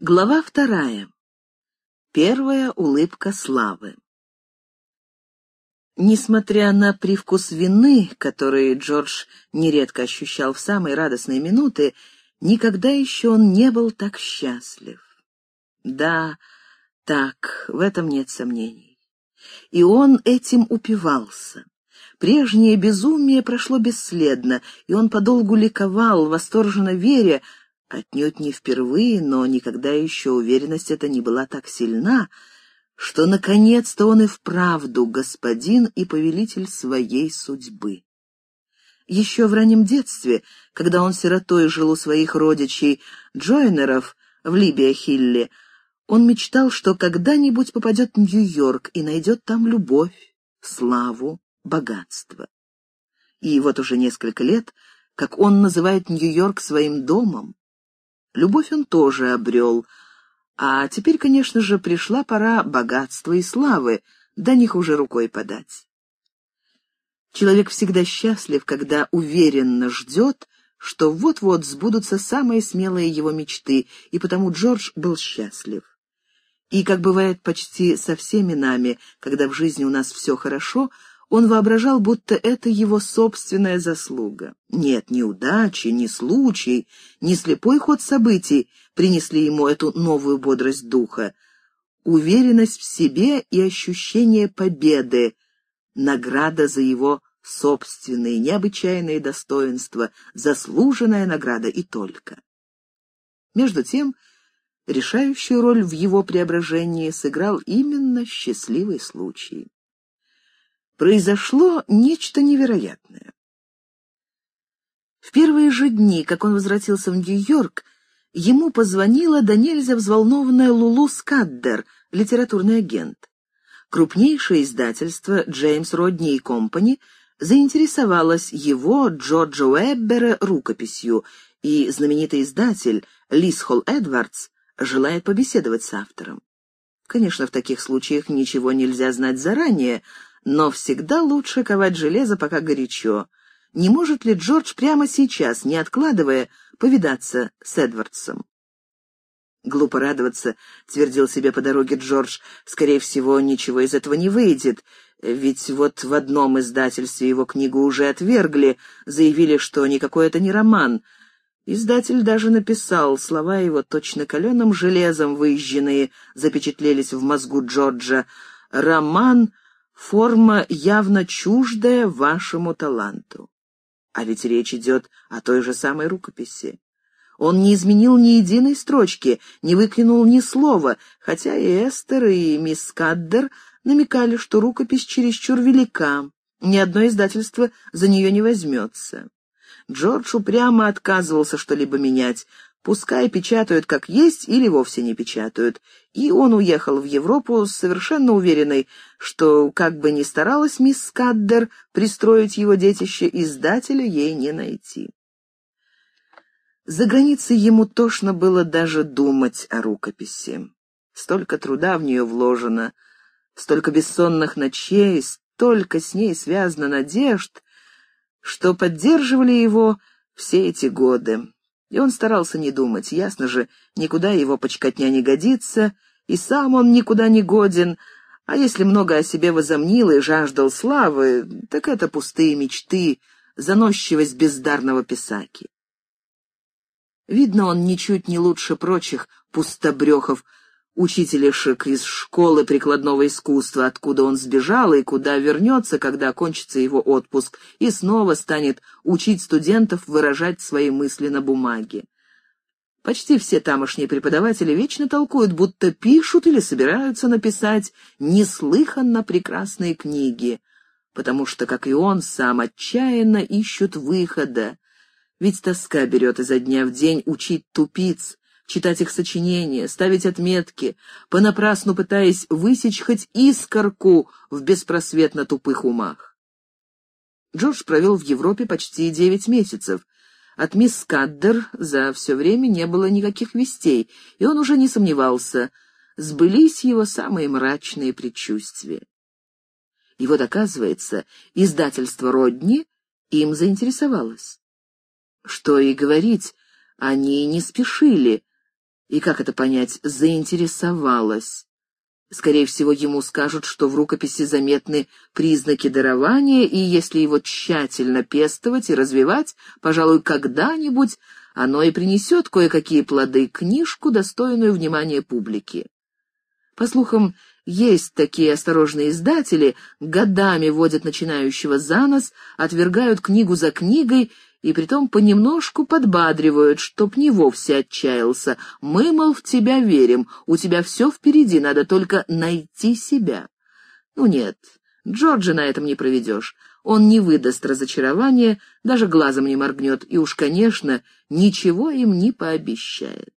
Глава вторая. Первая улыбка славы. Несмотря на привкус вины, который Джордж нередко ощущал в самые радостные минуты, никогда еще он не был так счастлив. Да, так, в этом нет сомнений. И он этим упивался. Прежнее безумие прошло бесследно, и он подолгу ликовал, восторженно веря, Отнюдь не впервые, но никогда еще уверенность эта не была так сильна, что наконец-то он и вправду господин и повелитель своей судьбы. Еще в раннем детстве, когда он сиротой жил у своих родичей Джойнеров в Либия-Хилле, он мечтал, что когда-нибудь попадет в Нью-Йорк и найдет там любовь, славу, богатство. И вот уже несколько лет, как он называет Нью-Йорк своим домом, Любовь он тоже обрел. А теперь, конечно же, пришла пора богатства и славы, до них уже рукой подать. Человек всегда счастлив, когда уверенно ждет, что вот-вот сбудутся самые смелые его мечты, и потому Джордж был счастлив. И, как бывает почти со всеми нами, когда в жизни у нас все хорошо, он воображал, будто это его собственная заслуга. Нет, ни удачи, ни случай, ни слепой ход событий принесли ему эту новую бодрость духа. Уверенность в себе и ощущение победы — награда за его собственные необычайные достоинства, заслуженная награда и только. Между тем, решающую роль в его преображении сыграл именно счастливый случай произошло нечто невероятное. В первые же дни, как он возвратился в Нью-Йорк, ему позвонила до нельзя взволнованная Лулу Скаддер, литературный агент. Крупнейшее издательство «Джеймс Родни и Компани» заинтересовалось его, Джорджа Уэббера, рукописью, и знаменитый издатель Лисхол Эдвардс желает побеседовать с автором. Конечно, в таких случаях ничего нельзя знать заранее, но всегда лучше ковать железо, пока горячо. Не может ли Джордж прямо сейчас, не откладывая, повидаться с Эдвардсом? Глупо радоваться, твердил себе по дороге Джордж. Скорее всего, ничего из этого не выйдет. Ведь вот в одном издательстве его книгу уже отвергли, заявили, что никакой это не роман. Издатель даже написал, слова его точно каленым железом выезженные запечатлелись в мозгу Джорджа. «Роман форма явно чуждая вашему таланту. А ведь речь идет о той же самой рукописи. Он не изменил ни единой строчки, не выкинул ни слова, хотя и Эстер, и мисс Каддер намекали, что рукопись чересчур велика, ни одно издательство за нее не возьмется. Джордж упрямо отказывался что-либо менять, Пускай печатают как есть или вовсе не печатают. И он уехал в Европу совершенно уверенный, что, как бы ни старалась мисс Скаддер пристроить его детище, издателя ей не найти. За границей ему тошно было даже думать о рукописи. Столько труда в нее вложено, столько бессонных ночей, столько с ней связано надежд, что поддерживали его все эти годы. И он старался не думать, ясно же, никуда его почкотня не годится, и сам он никуда не годен, а если много о себе возомнил и жаждал славы, так это пустые мечты, заносчивость бездарного писаки. Видно, он ничуть не лучше прочих пустобрехов, учителешек из школы прикладного искусства, откуда он сбежал и куда вернется, когда окончится его отпуск, и снова станет учить студентов выражать свои мысли на бумаге. Почти все тамошние преподаватели вечно толкуют, будто пишут или собираются написать неслыханно прекрасные книги, потому что, как и он сам, отчаянно ищут выхода, ведь тоска берет изо дня в день учить тупиц, читать их сочинения, ставить отметки, понапрасну пытаясь высечь хоть искорку в беспросветно тупых умах. Джордж провел в Европе почти девять месяцев. От мисс Каддер за все время не было никаких вестей, и он уже не сомневался, сбылись его самые мрачные предчувствия. И вот, оказывается, издательство Родни им заинтересовалось. Что и говорить, они не спешили, И как это понять, заинтересовалась? Скорее всего, ему скажут, что в рукописи заметны признаки дарования, и если его тщательно пестовать и развивать, пожалуй, когда-нибудь оно и принесет кое-какие плоды, книжку, достойную внимания публики. По слухам, есть такие осторожные издатели, годами водят начинающего за нос, отвергают книгу за книгой и притом понемножку подбадривают, чтоб не вовсе отчаялся. Мы, мол, в тебя верим, у тебя все впереди, надо только найти себя. Ну нет, Джорджа на этом не проведешь. Он не выдаст разочарования, даже глазом не моргнет, и уж, конечно, ничего им не пообещает.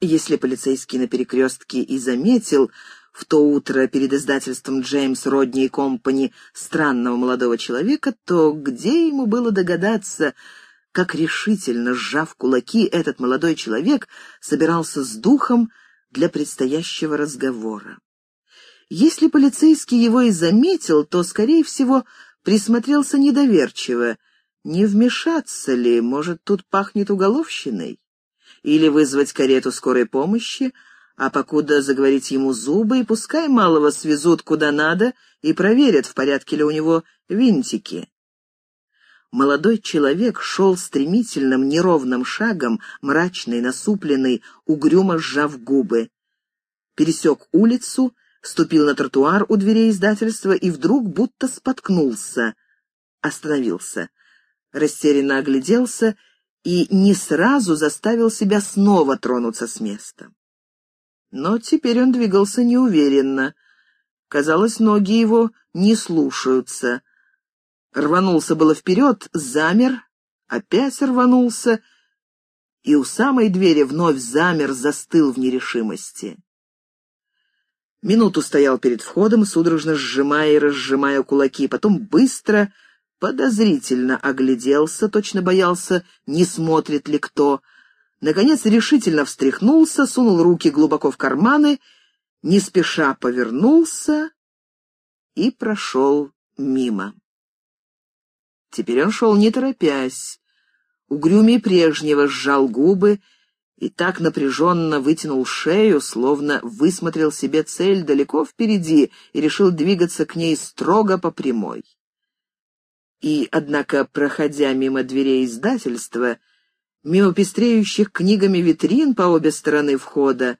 Если полицейский на перекрестке и заметил, в то утро перед издательством «Джеймс Родни и Компани» странного молодого человека, то где ему было догадаться, как решительно, сжав кулаки, этот молодой человек собирался с духом для предстоящего разговора? Если полицейский его и заметил, то, скорее всего, присмотрелся недоверчиво. Не вмешаться ли, может, тут пахнет уголовщиной? Или вызвать карету скорой помощи, а покуда заговорить ему зубы, и пускай малого свезут куда надо и проверят, в порядке ли у него винтики. Молодой человек шел стремительным, неровным шагом, мрачный, насупленный, угрюмо сжав губы. Пересек улицу, ступил на тротуар у дверей издательства и вдруг будто споткнулся. Остановился. Растерянно огляделся и не сразу заставил себя снова тронуться с места. Но теперь он двигался неуверенно. Казалось, ноги его не слушаются. Рванулся было вперед, замер, опять рванулся, и у самой двери вновь замер, застыл в нерешимости. Минуту стоял перед входом, судорожно сжимая и разжимая кулаки, потом быстро, подозрительно огляделся, точно боялся, не смотрит ли кто — Наконец решительно встряхнулся, сунул руки глубоко в карманы, не спеша повернулся и прошел мимо. Теперь он шел не торопясь, угрюмей прежнего сжал губы и так напряженно вытянул шею, словно высмотрел себе цель далеко впереди и решил двигаться к ней строго по прямой. И, однако, проходя мимо дверей издательства, мимо пестреющих книгами витрин по обе стороны входа.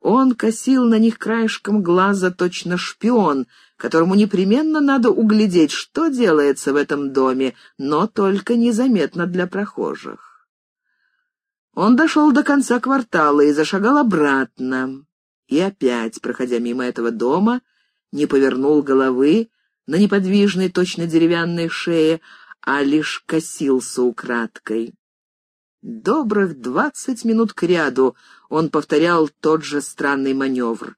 Он косил на них краешком глаза точно шпион, которому непременно надо углядеть, что делается в этом доме, но только незаметно для прохожих. Он дошел до конца квартала и зашагал обратно. И опять, проходя мимо этого дома, не повернул головы на неподвижной, точно деревянной шее, а лишь косился украдкой. Добрых двадцать минут кряду он повторял тот же странный маневр.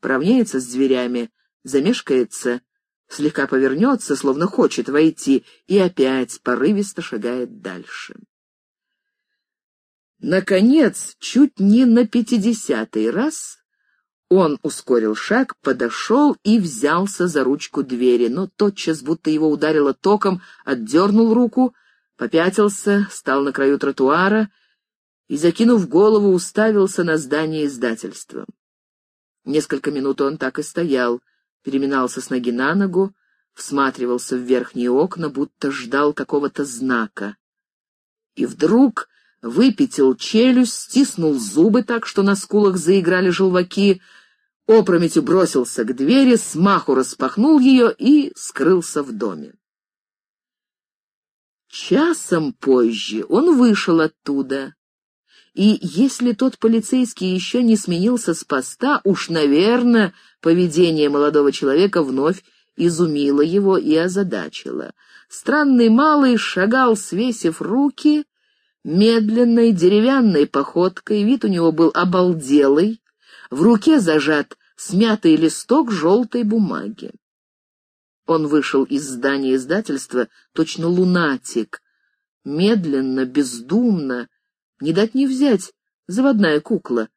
Поравняется с дверями, замешкается, слегка повернется, словно хочет войти, и опять порывисто шагает дальше. Наконец, чуть не на пятидесятый раз он ускорил шаг, подошел и взялся за ручку двери, но тотчас, будто его ударило током, отдернул руку, попятился, стал на краю тротуара и, закинув голову, уставился на здание издательства. Несколько минут он так и стоял, переминался с ноги на ногу, всматривался в верхние окна, будто ждал какого-то знака. И вдруг выпятил челюсть, стиснул зубы так, что на скулах заиграли желваки, опрометью бросился к двери, смаху распахнул ее и скрылся в доме. Часом позже он вышел оттуда. И если тот полицейский еще не сменился с поста, уж, наверное, поведение молодого человека вновь изумило его и озадачило. Странный малый шагал, свесив руки, медленной деревянной походкой, вид у него был обалделый, в руке зажат смятый листок желтой бумаги. Он вышел из здания издательства, точно лунатик. Медленно, бездумно, не дать не взять, заводная кукла.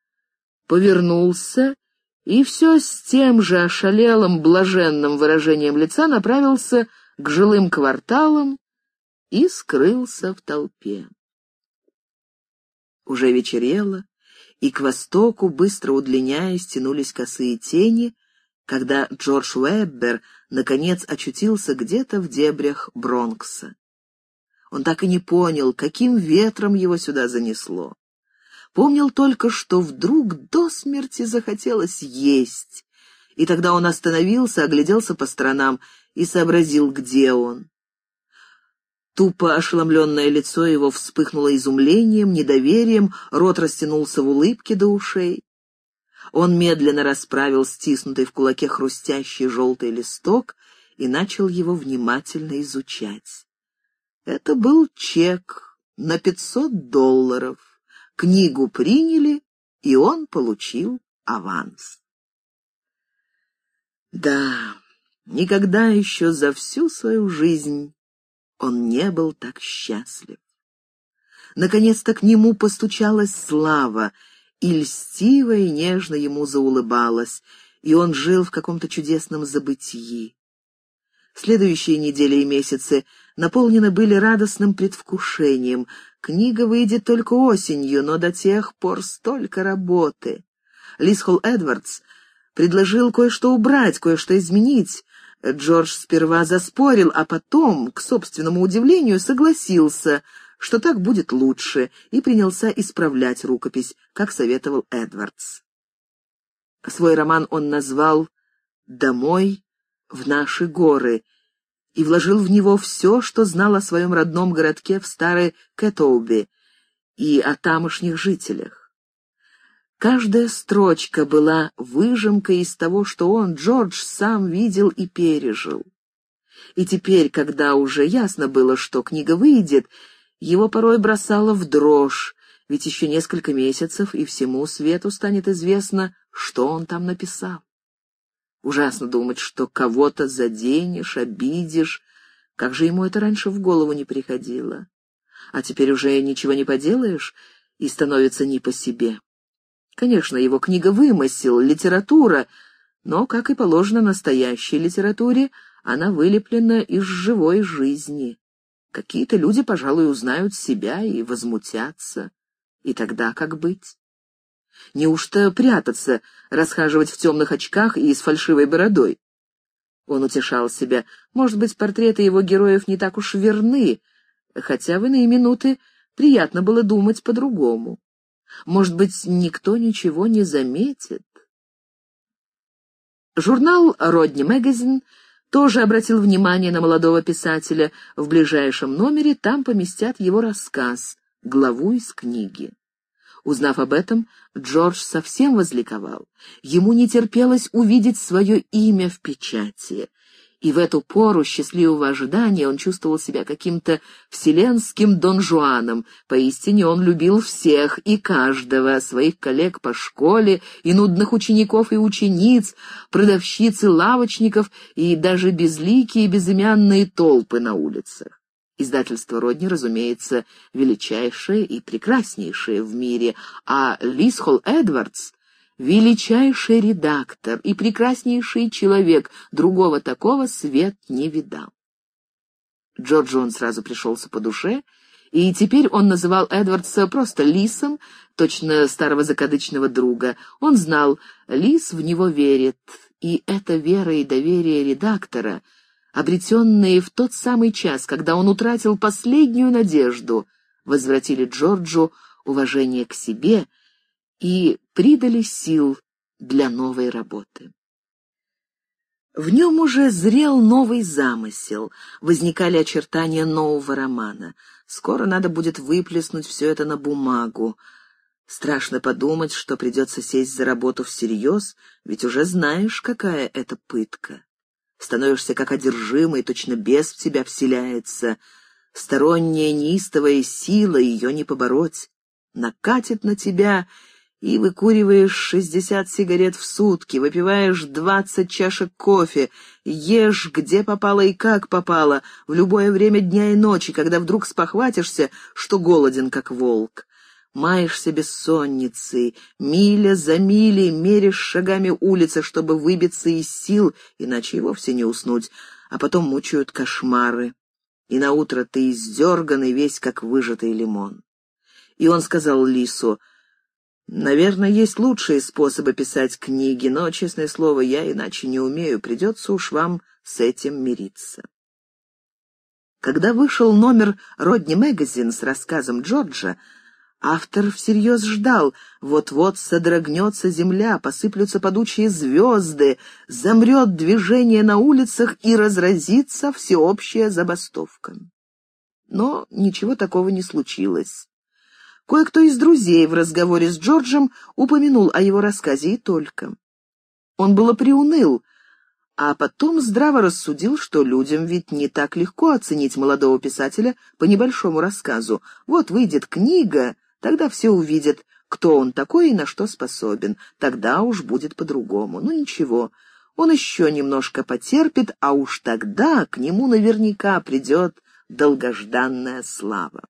Повернулся и все с тем же ошалелым, блаженным выражением лица направился к жилым кварталам и скрылся в толпе. Уже вечерело, и к востоку, быстро удлиняясь, тянулись косые тени, когда Джордж Уэббер, наконец, очутился где-то в дебрях Бронкса. Он так и не понял, каким ветром его сюда занесло. Помнил только, что вдруг до смерти захотелось есть, и тогда он остановился, огляделся по сторонам и сообразил, где он. Тупо ошеломленное лицо его вспыхнуло изумлением, недоверием, рот растянулся в улыбке до ушей. Он медленно расправил стиснутый в кулаке хрустящий желтый листок и начал его внимательно изучать. Это был чек на пятьсот долларов. Книгу приняли, и он получил аванс. Да, никогда еще за всю свою жизнь он не был так счастлив. Наконец-то к нему постучалась слава, и льстиво и нежно ему заулыбалась, и он жил в каком-то чудесном забытии. Следующие недели и месяцы наполнены были радостным предвкушением. Книга выйдет только осенью, но до тех пор столько работы. Лисхол Эдвардс предложил кое-что убрать, кое-что изменить, Джордж сперва заспорил, а потом, к собственному удивлению, согласился, что так будет лучше, и принялся исправлять рукопись, как советовал Эдвардс. Свой роман он назвал «Домой в наши горы» и вложил в него все, что знал о своем родном городке в старой Кэтоубе и о тамошних жителях. Каждая строчка была выжимкой из того, что он, Джордж, сам видел и пережил. И теперь, когда уже ясно было, что книга выйдет, его порой бросало в дрожь, ведь еще несколько месяцев, и всему свету станет известно, что он там написал. Ужасно думать, что кого-то заденешь, обидишь. Как же ему это раньше в голову не приходило? А теперь уже ничего не поделаешь, и становится не по себе. Конечно, его книга вымысел, литература, но, как и положено настоящей литературе, она вылеплена из живой жизни. Какие-то люди, пожалуй, узнают себя и возмутятся. И тогда как быть? Неужто прятаться, расхаживать в темных очках и с фальшивой бородой? Он утешал себя. Может быть, портреты его героев не так уж верны, хотя в иные минуты приятно было думать по-другому. Может быть, никто ничего не заметит? Журнал «Родни Мэгазин» тоже обратил внимание на молодого писателя. В ближайшем номере там поместят его рассказ, главу из книги. Узнав об этом, Джордж совсем возликовал. Ему не терпелось увидеть свое имя в печати и в эту пору счастливого ожидания он чувствовал себя каким-то вселенским Дон Жуаном. Поистине он любил всех и каждого, своих коллег по школе, и нудных учеников и учениц, продавщиц и лавочников, и даже безликие безымянные толпы на улицах. Издательство Родни, разумеется, величайшее и прекраснейшее в мире, а Лисхол Эдвардс величайший редактор и прекраснейший человек, другого такого свет не видал. Джорджу он сразу пришелся по душе, и теперь он называл Эдвардса просто Лисом, точно старого закадычного друга. Он знал, Лис в него верит, и эта вера и доверие редактора, обретенные в тот самый час, когда он утратил последнюю надежду, возвратили Джорджу уважение к себе — и придали сил для новой работы. В нем уже зрел новый замысел, возникали очертания нового романа. Скоро надо будет выплеснуть все это на бумагу. Страшно подумать, что придется сесть за работу всерьез, ведь уже знаешь, какая это пытка. Становишься как одержимый, точно бес в тебя вселяется. Сторонняя неистовая сила, ее не побороть. Накатит на тебя и выкуриваешь шестьдесят сигарет в сутки, выпиваешь двадцать чашек кофе, ешь где попало и как попало, в любое время дня и ночи, когда вдруг спохватишься, что голоден, как волк. Маешься бессонницей, миля за милей меришь шагами улицы, чтобы выбиться из сил, иначе и вовсе не уснуть, а потом мучают кошмары. И наутро ты издерганный весь, как выжатый лимон. и он сказал Лису, «Наверное, есть лучшие способы писать книги, но, честное слово, я иначе не умею, придется уж вам с этим мириться». Когда вышел номер «Родни Мэгазин» с рассказом Джорджа, автор всерьез ждал, вот-вот содрогнется земля, посыплются падучие звезды, замрет движение на улицах и разразится всеобщая забастовка. Но ничего такого не случилось. Кое-кто из друзей в разговоре с Джорджем упомянул о его рассказе и только. Он было приуныл, а потом здраво рассудил, что людям ведь не так легко оценить молодого писателя по небольшому рассказу. Вот выйдет книга, тогда все увидят, кто он такой и на что способен. Тогда уж будет по-другому. Ну ничего, он еще немножко потерпит, а уж тогда к нему наверняка придет долгожданная слава.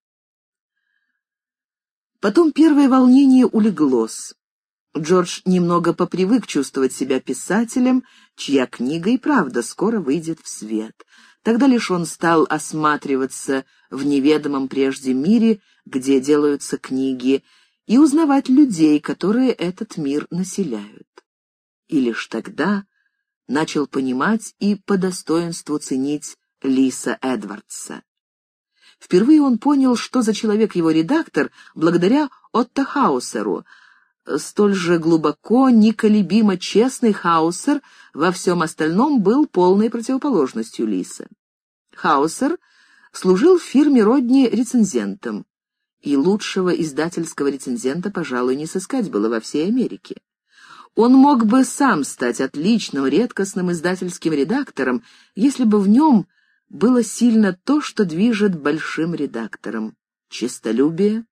Потом первое волнение улеглось. Джордж немного попривык чувствовать себя писателем, чья книга и правда скоро выйдет в свет. Тогда лишь он стал осматриваться в неведомом прежде мире, где делаются книги, и узнавать людей, которые этот мир населяют. И лишь тогда начал понимать и по достоинству ценить Лиса Эдвардса. Впервые он понял, что за человек его редактор, благодаря Отто Хаусеру. Столь же глубоко, неколебимо честный Хаусер во всем остальном был полной противоположностью Лиса. Хаусер служил в фирме Родни рецензентом, и лучшего издательского рецензента, пожалуй, не сыскать было во всей Америке. Он мог бы сам стать отличным, редкостным издательским редактором, если бы в нем было сильно то, что движет большим редактором. Честолюбие,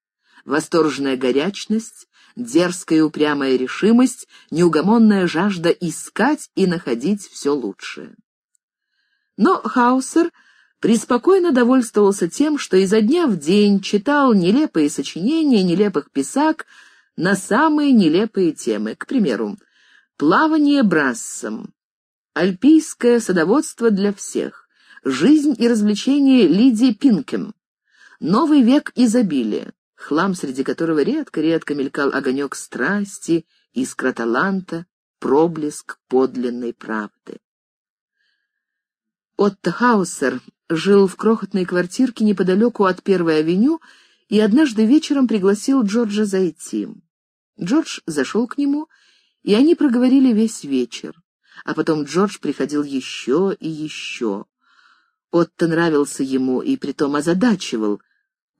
восторженная горячность, дерзкая упрямая решимость, неугомонная жажда искать и находить все лучшее. Но Хаусер преспокойно довольствовался тем, что изо дня в день читал нелепые сочинения нелепых писак на самые нелепые темы. К примеру, «Плавание брассом», «Альпийское садоводство для всех», Жизнь и развлечения Лидии Пинкем. Новый век изобилия, хлам, среди которого редко-редко мелькал огонек страсти, искра таланта, проблеск подлинной правды. Отто Хаусер жил в крохотной квартирке неподалеку от Первой авеню и однажды вечером пригласил Джорджа зайти. Джордж зашел к нему, и они проговорили весь вечер. А потом Джордж приходил еще и еще. Отто нравился ему и притом озадачивал.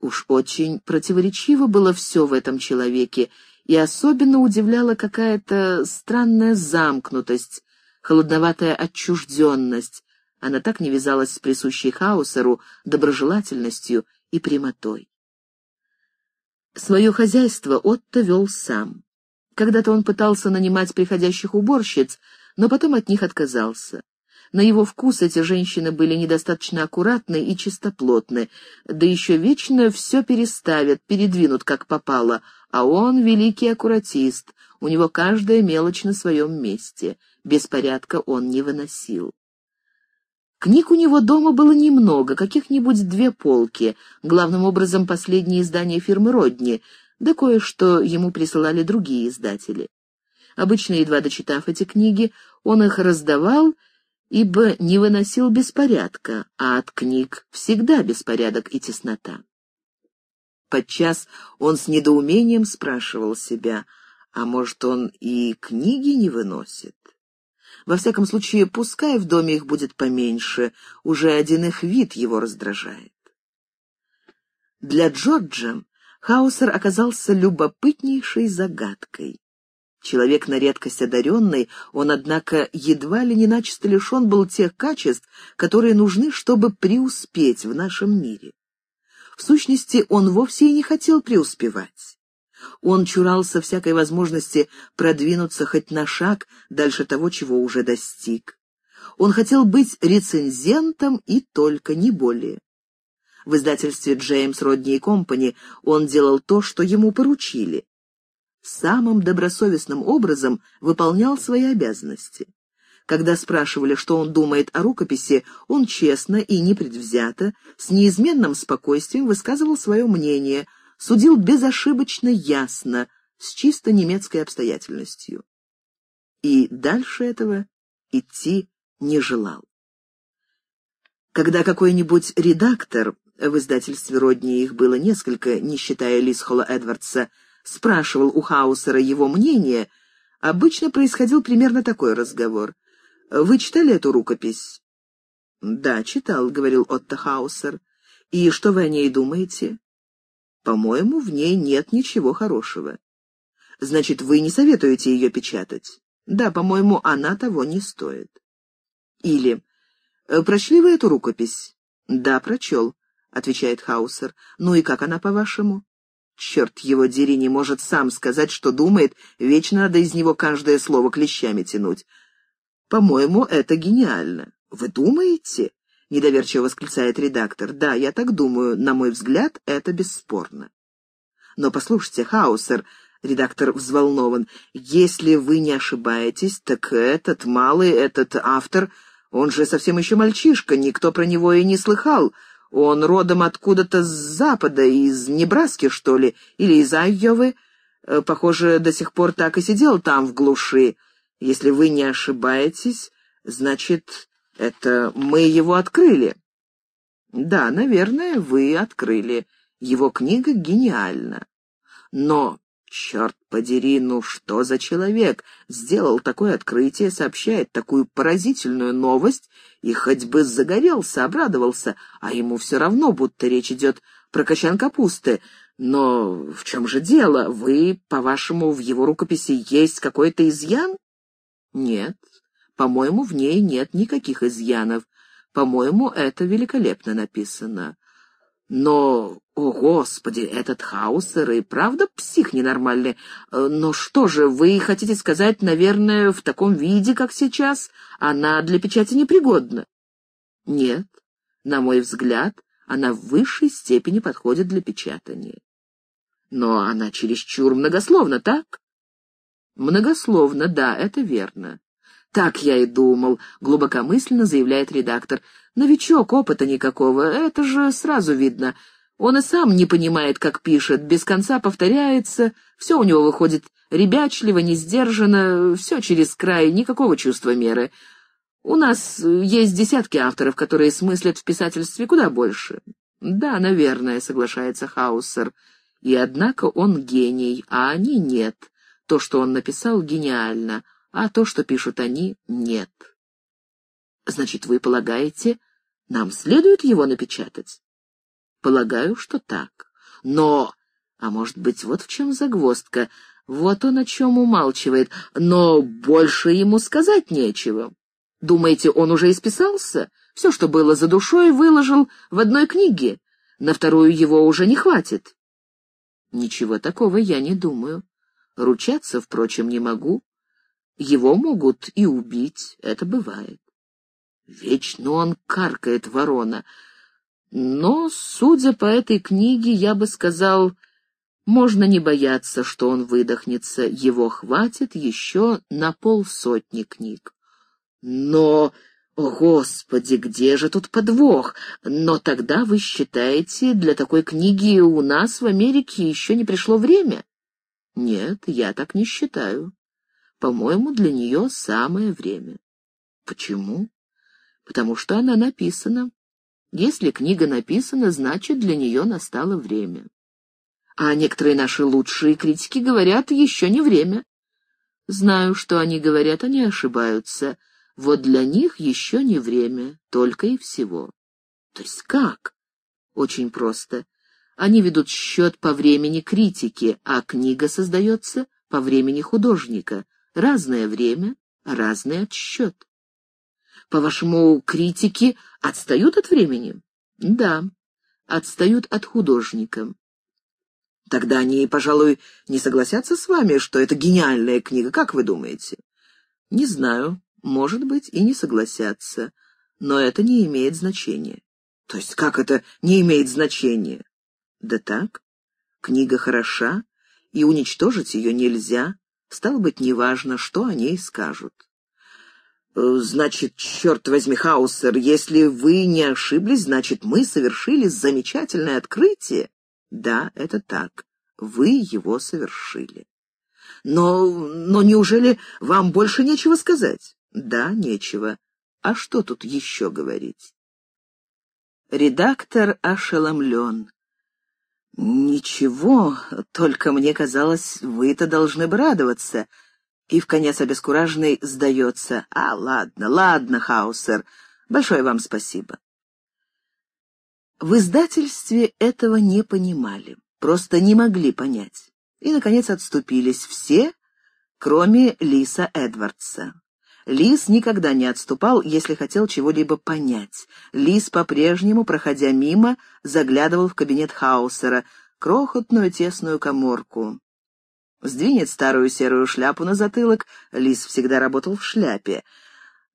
Уж очень противоречиво было все в этом человеке, и особенно удивляла какая-то странная замкнутость, холодноватая отчужденность. Она так не вязалась с присущей Хаусеру доброжелательностью и прямотой. Свое хозяйство Отто вел сам. Когда-то он пытался нанимать приходящих уборщиц, но потом от них отказался. На его вкус эти женщины были недостаточно аккуратны и чистоплотны, да еще вечно все переставят, передвинут как попало, а он великий аккуратист, у него каждая мелочь на своем месте, беспорядка он не выносил. Книг у него дома было немного, каких-нибудь две полки, главным образом последние издания фирмы Родни, да кое-что ему присылали другие издатели. Обычно, едва дочитав эти книги, он их раздавал ибо не выносил беспорядка, а от книг всегда беспорядок и теснота. Подчас он с недоумением спрашивал себя, а может, он и книги не выносит? Во всяком случае, пускай в доме их будет поменьше, уже один их вид его раздражает. Для Джорджа Хаусер оказался любопытнейшей загадкой. Человек на редкость одаренный, он, однако, едва ли не начисто лишен был тех качеств, которые нужны, чтобы преуспеть в нашем мире. В сущности, он вовсе и не хотел преуспевать. Он чурался всякой возможности продвинуться хоть на шаг дальше того, чего уже достиг. Он хотел быть рецензентом и только, не более. В издательстве «Джеймс, Родни и Компани» он делал то, что ему поручили самым добросовестным образом выполнял свои обязанности. Когда спрашивали, что он думает о рукописи, он честно и непредвзято, с неизменным спокойствием высказывал свое мнение, судил безошибочно ясно, с чисто немецкой обстоятельностью. И дальше этого идти не желал. Когда какой-нибудь редактор, в издательстве Родни их было несколько, не считая Лисхола Эдвардса, спрашивал у Хаусера его мнение, обычно происходил примерно такой разговор. «Вы читали эту рукопись?» «Да, читал», — говорил Отто Хаусер. «И что вы о ней думаете?» «По-моему, в ней нет ничего хорошего». «Значит, вы не советуете ее печатать?» «Да, по-моему, она того не стоит». Или «Э, «Прочли вы эту рукопись?» «Да, прочел», — отвечает Хаусер. «Ну и как она, по-вашему?» Черт его дери, не может сам сказать, что думает, вечно надо из него каждое слово клещами тянуть. По-моему, это гениально. Вы думаете? Недоверчиво восклицает редактор. Да, я так думаю. На мой взгляд, это бесспорно. Но послушайте, Хаусер, редактор взволнован, если вы не ошибаетесь, так этот малый, этот автор, он же совсем еще мальчишка, никто про него и не слыхал. Он родом откуда-то с запада, из Небраски, что ли, или из Айовы. Э, похоже, до сих пор так и сидел там, в глуши. Если вы не ошибаетесь, значит, это мы его открыли. Да, наверное, вы открыли. Его книга гениальна. Но Черт подери, ну что за человек сделал такое открытие, сообщает такую поразительную новость и хоть бы загорелся, обрадовался, а ему все равно, будто речь идет про качан капусты. Но в чем же дело? Вы, по-вашему, в его рукописи есть какой-то изъян? Нет, по-моему, в ней нет никаких изъянов. По-моему, это великолепно написано. Но, о господи, этот Хаусер и правда псих ненормальный. Э, но что же, вы хотите сказать, наверное, в таком виде, как сейчас, она для печати непригодна? Нет, на мой взгляд, она в высшей степени подходит для печатания. Но она чересчур многословна, так? Многословно, да, это верно. «Так я и думал», — глубокомысленно заявляет редактор. «Новичок, опыта никакого, это же сразу видно. Он и сам не понимает, как пишет, без конца повторяется, все у него выходит ребячливо, несдержанно, все через край, никакого чувства меры. У нас есть десятки авторов, которые смыслят в писательстве куда больше». «Да, наверное», — соглашается Хаусер. «И однако он гений, а они нет. То, что он написал, гениально» а то, что пишут они, нет. Значит, вы полагаете, нам следует его напечатать? Полагаю, что так. Но, а может быть, вот в чем загвоздка, вот он о чем умалчивает, но больше ему сказать нечего. Думаете, он уже исписался? Все, что было за душой, выложил в одной книге. На вторую его уже не хватит. Ничего такого я не думаю. Ручаться, впрочем, не могу. Его могут и убить, это бывает. Вечно он каркает, ворона. Но, судя по этой книге, я бы сказал, можно не бояться, что он выдохнется, его хватит еще на полсотни книг. Но, о господи, где же тут подвох? Но тогда вы считаете, для такой книги у нас в Америке еще не пришло время? Нет, я так не считаю. По-моему, для нее самое время. Почему? Потому что она написана. Если книга написана, значит, для нее настало время. А некоторые наши лучшие критики говорят, еще не время. Знаю, что они говорят, они ошибаются. Вот для них еще не время, только и всего. То есть как? Очень просто. Они ведут счет по времени критики, а книга создается по времени художника. Разное время, разный отсчет. По-вашему, критики отстают от времени? Да, отстают от художника. Тогда они, пожалуй, не согласятся с вами, что это гениальная книга, как вы думаете? Не знаю, может быть, и не согласятся, но это не имеет значения. То есть как это не имеет значения? Да так, книга хороша, и уничтожить ее нельзя, Стало быть, неважно, что о ней скажут. Э, «Значит, черт возьми, Хаусер, если вы не ошиблись, значит, мы совершили замечательное открытие. Да, это так. Вы его совершили. Но, но неужели вам больше нечего сказать? Да, нечего. А что тут еще говорить? Редактор ошеломлен. «Ничего, только мне казалось, вы-то должны бы радоваться». И в конец обескураженный сдается. «А, ладно, ладно, Хаусер, большое вам спасибо». В издательстве этого не понимали, просто не могли понять. И, наконец, отступились все, кроме Лиса Эдвардса. Лис никогда не отступал, если хотел чего-либо понять. Лис по-прежнему, проходя мимо, заглядывал в кабинет Хаусера, крохотную тесную коморку. Сдвинет старую серую шляпу на затылок, Лис всегда работал в шляпе.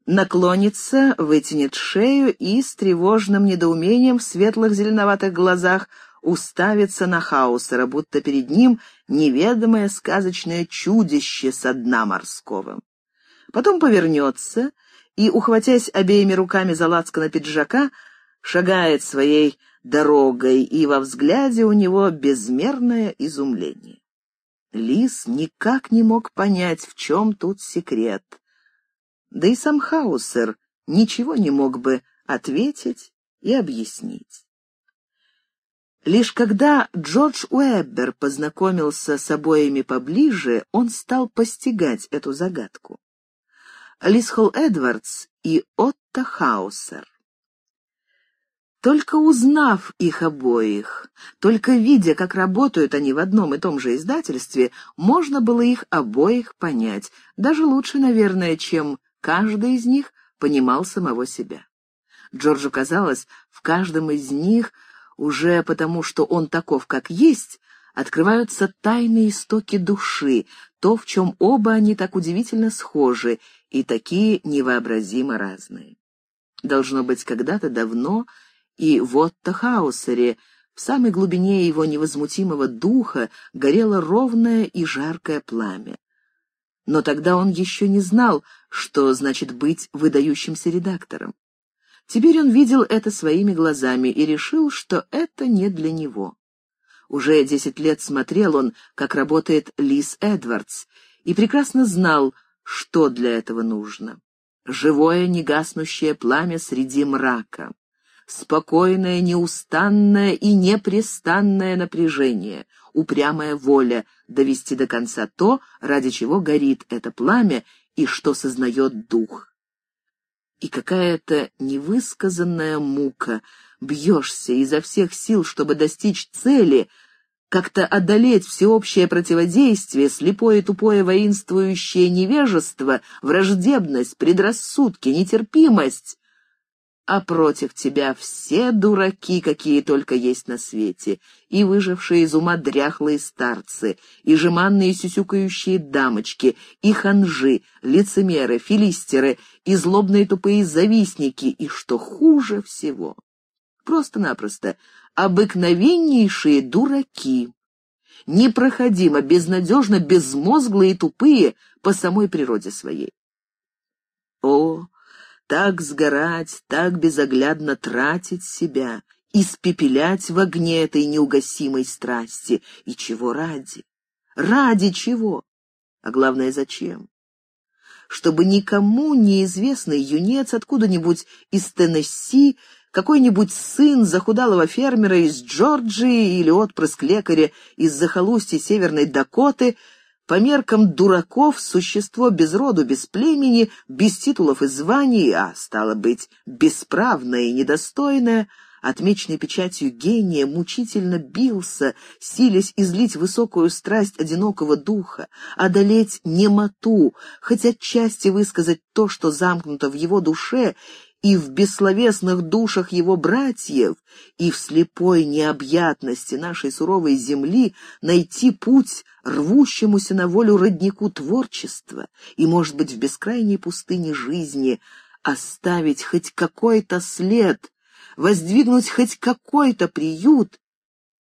Наклонится, вытянет шею и с тревожным недоумением в светлых зеленоватых глазах уставится на Хаусера, будто перед ним неведомое сказочное чудище со дна морского потом повернется и, ухватясь обеими руками за лацкана пиджака, шагает своей дорогой, и во взгляде у него безмерное изумление. Лис никак не мог понять, в чем тут секрет. Да и сам Хаусер ничего не мог бы ответить и объяснить. Лишь когда Джордж Уэббер познакомился с обоими поближе, он стал постигать эту загадку. Лисхол Эдвардс и Отто Хаусер. Только узнав их обоих, только видя, как работают они в одном и том же издательстве, можно было их обоих понять, даже лучше, наверное, чем каждый из них понимал самого себя. Джорджу казалось, в каждом из них, уже потому что он таков, как есть, открываются тайные истоки души, то, в чем оба они так удивительно схожи, и такие невообразимо разные. Должно быть, когда-то давно и в Отто Хаусере, в самой глубине его невозмутимого духа, горело ровное и жаркое пламя. Но тогда он еще не знал, что значит быть выдающимся редактором. Теперь он видел это своими глазами и решил, что это не для него. Уже десять лет смотрел он, как работает Лиз Эдвардс, и прекрасно знал, что для этого нужно. Живое негаснущее пламя среди мрака, спокойное, неустанное и непрестанное напряжение, упрямая воля довести до конца то, ради чего горит это пламя и что сознает дух. И какая-то невысказанная мука, бьешься изо всех сил, чтобы достичь цели — как-то одолеть всеобщее противодействие, слепое тупое воинствующее невежество, враждебность, предрассудки, нетерпимость. А против тебя все дураки, какие только есть на свете, и выжившие из ума дряхлые старцы, и жеманные сюсюкающие дамочки, и ханжи, лицемеры, филистеры, и злобные тупые завистники, и, что хуже всего, просто-напросто обыкновеннейшие дураки, непроходимо, безнадежно, безмозглые и тупые по самой природе своей. О, так сгорать, так безоглядно тратить себя, испепелять в огне этой неугасимой страсти. И чего ради? Ради чего? А главное, зачем? Чтобы никому неизвестный юнец откуда-нибудь из Теннесси какой-нибудь сын захудалого фермера из Джорджии или отпрыск лекаря из захолустья Северной Дакоты по меркам дураков существо без роду, без племени, без титулов и званий, а, стало быть, бесправное и недостойное, отмеченный печатью гения, мучительно бился, силясь излить высокую страсть одинокого духа, одолеть немоту, хоть отчасти высказать то, что замкнуто в его душе, и в бессловесных душах его братьев, и в слепой необъятности нашей суровой земли найти путь рвущемуся на волю роднику творчества и, может быть, в бескрайней пустыне жизни оставить хоть какой-то след, воздвигнуть хоть какой-то приют,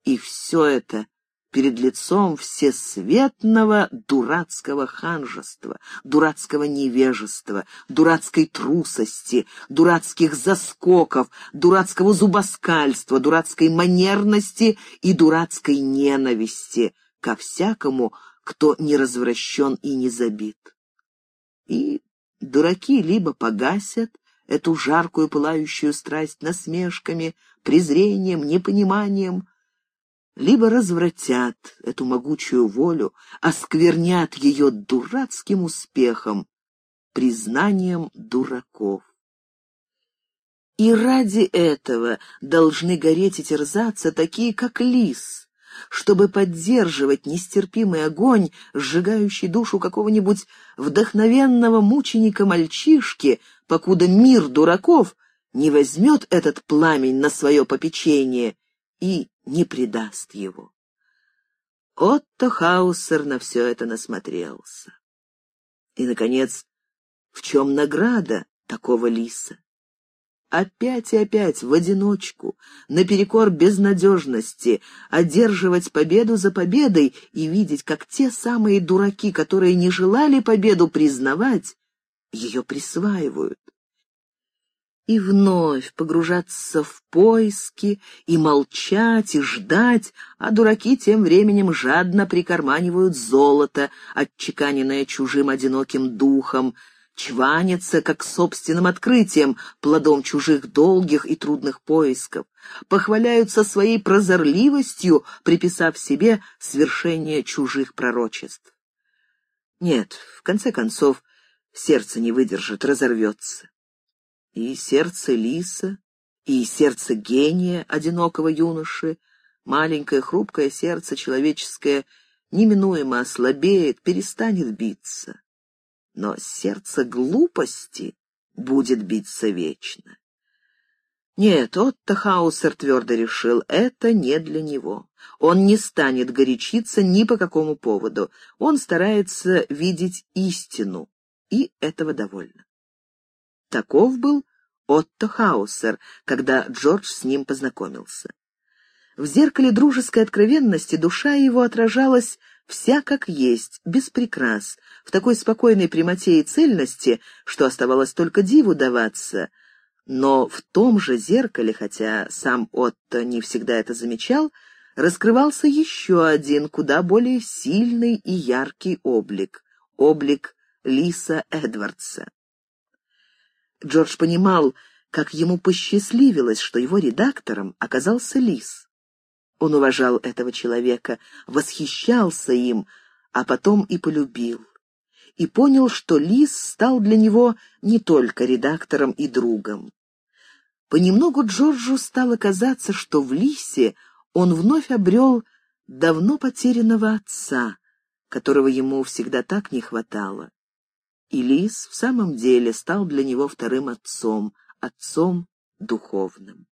и все это перед лицом всесветного дурацкого ханжества, дурацкого невежества, дурацкой трусости, дурацких заскоков, дурацкого зубоскальства, дурацкой манерности и дурацкой ненависти ко всякому, кто не развращен и не забит. И дураки либо погасят эту жаркую пылающую страсть насмешками, презрением, непониманием, либо развратят эту могучую волю, осквернят ее дурацким успехом, признанием дураков. И ради этого должны гореть и терзаться такие, как лис, чтобы поддерживать нестерпимый огонь, сжигающий душу какого-нибудь вдохновенного мученика-мальчишки, покуда мир дураков не возьмет этот пламень на свое попечение и не предаст его. Отто Хаусер на все это насмотрелся. И, наконец, в чем награда такого лиса? Опять и опять в одиночку, наперекор безнадежности, одерживать победу за победой и видеть, как те самые дураки, которые не желали победу признавать, ее присваивают и вновь погружаться в поиски, и молчать, и ждать, а дураки тем временем жадно прикарманивают золото, отчеканенное чужим одиноким духом, чванятся, как собственным открытием, плодом чужих долгих и трудных поисков, похваляются своей прозорливостью, приписав себе свершение чужих пророчеств. Нет, в конце концов, сердце не выдержит, разорвется и сердце лиса, и сердце гения одинокого юноши, маленькое хрупкое сердце человеческое неминуемо ослабеет, перестанет биться. Но сердце глупости будет биться вечно. Нет, Отто Хаусер твердо решил, это не для него. Он не станет горячиться ни по какому поводу. Он старается видеть истину, и этого довольно. Таков был Отто Хаусер, когда Джордж с ним познакомился. В зеркале дружеской откровенности душа его отражалась вся как есть, без прикрас, в такой спокойной прямоте и цельности, что оставалось только диву даваться. Но в том же зеркале, хотя сам Отто не всегда это замечал, раскрывался еще один, куда более сильный и яркий облик — облик Лиса Эдвардса. Джордж понимал, как ему посчастливилось, что его редактором оказался Лис. Он уважал этого человека, восхищался им, а потом и полюбил. И понял, что Лис стал для него не только редактором и другом. Понемногу Джорджу стало казаться, что в Лисе он вновь обрел давно потерянного отца, которого ему всегда так не хватало. И Лис в самом деле стал для него вторым отцом, отцом духовным.